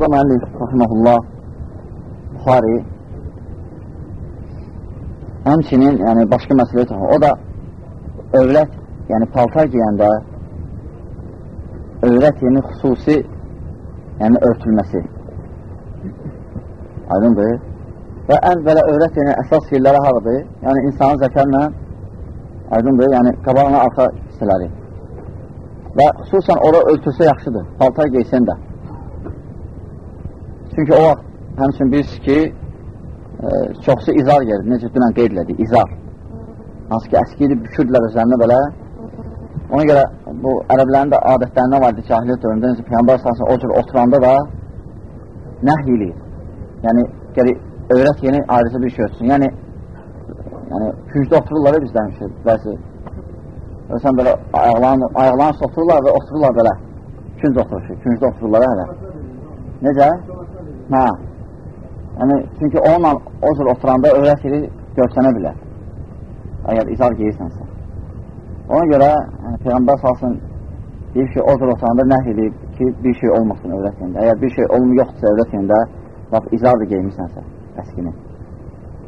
burada müəllif, rahiməhullah, Buxari, həmçinin, yəni başqa məsələ yox, o da övrət, yəni paltar giyəndə övrət yeni xüsusi, yəni örtülməsi. Aydındır. Və ən belə övrət yeni əsas yerləri haradır? Yəni insanın zəkərlə, aydındır, yəni qabağına arxa hissələri. Və xüsusən ora örtülsə yaxşıdır, paltar geysən də. Çünki o vaxt həmçin bilirsiniz ki, e, çoxsu izar gedir, necə dünən qeyd elədik, izar. Hansı ki, əskiydi, bükürdülər üzərində belə. Ona görə bu ərəblərin də adətlərindən var idi cahiliyyət dövründə, necə Peyyambar sahasında o cür oturanda da nəhy eləyir. Yəni, gəri, öyrət yeni ayrıca bir şey olsun. Yəni, yəni küncdə otururlar bizdən şey, bəzi. Sən belə ayaqlarını, ayaqlarını otururlar və otururlar belə. Künc oturur, küncdə otururlar hələ. Necə? Hə. Yəni, çünki onunla o cür oturanda öyrət yeri görsənə bilər. Əgər izar geyirsənsə. Ona görə yəni, Peyğəmbər salsın deyir ki, o cür oturanda nəh edib ki, bir şey olmasın övrət yerində. Əgər bir şey olmu yoxdursa övrət yerində, bax, izar da geymişsənsə əskini.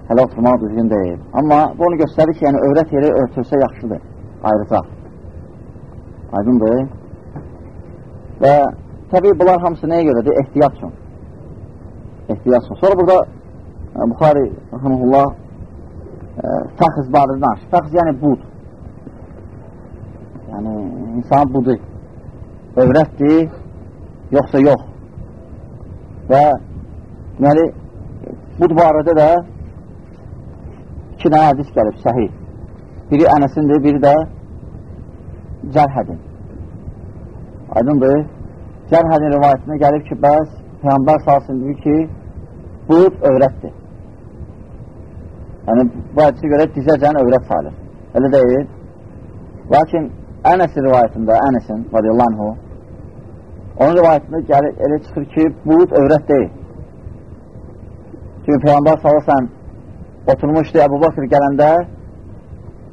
Hələ oturmaq düzgün deyil. Amma bu onu göstərir ki, yəni övrət yeri örtülsə yaxşıdır, ayrıca. Aydındır. Və təbii bunlar hamısı nəyə görədir? Ehtiyat üçün. Ehtiyat üçün. Sonra burada e, Buxari, rəhməlullah, e, fəxz barədə danışır. Fəxz yəni bud. Yəni, insan budur. Övrətdir, yoxsa yox. Və deməli, bud barədə də iki dənə hədis gəlib, səhih. Biri ənəsindir, biri də cərhədin. Aydındır. Cərhədin rivayətində gəlib ki, bəs Peyyambar salsın deyir ki, bud övrətdir. Yəni, bu hədisi görə dizəcən övrət salır. Elə deyil. Lakin Ənəsin rivayətində, Ənəsin, radiyallahu anhu, onun rivayətində gəlir, elə çıxır ki, bud övrət deyil. Çünki Peyyambar salırsan, oturmuşdu Əbu Bakır gələndə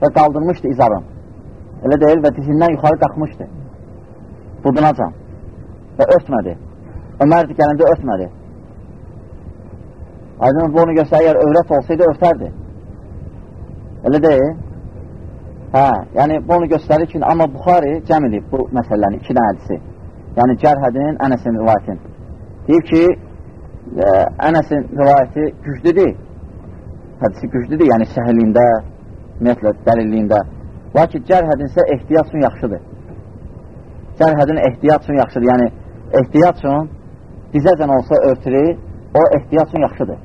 və qaldırmışdı izarın. Elə deyil və dizindən yuxarı qalxmışdı. Budunacan. Və örtmədi. Ömər gələndə örtmədi. Aydın bu onu göstərir, əgər övrət olsaydı örtərdi. Elə deyil. Hə, yəni bu onu göstərir ki, amma Buxari cəm edib bu məsələni, iki dənə hədisi. Yəni Cərhədin, Ənəsin rivayətin. Deyib ki, ə, Ənəsin rivayəti güclüdür. Hədisi güclüdür, yəni səhilliyində, ümumiyyətlə, dəlilliyində. Lakin Cərhədin isə ehtiyat üçün yaxşıdır. Cərhədin ehtiyat üçün yaxşıdır. Yəni, ehtiyat üçün dizəcən olsa örtülü, o ehtiyat üçün yaxşıdır.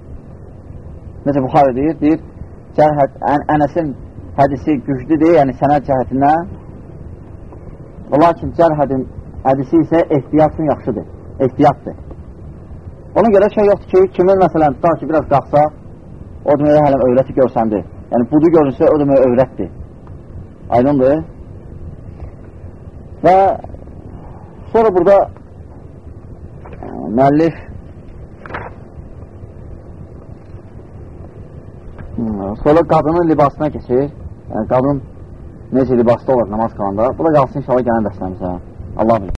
Necə Buxari deyir, deyir, Cərhəd, ən, Ənəsin hədisi güclüdür, yəni sənəd cəhətindən. Lakin cərhədin hədisi isə ehtiyat üçün yaxşıdır, ehtiyatdır. Ona görə şey yoxdur ki, kimin məsələn, tutar ki, biraz qalxsa, o deməyə hələ övrəti görsəndir. Yəni, budu görünsə, o deməyə övrətdir. Aydındır. Və sonra burada müəllif sonra qadının libasına keçir. Yəni, qadın necə libasda olur namaz qalanda. Bu da qalsın inşallah gələn dərslərimizə. Allah bilir.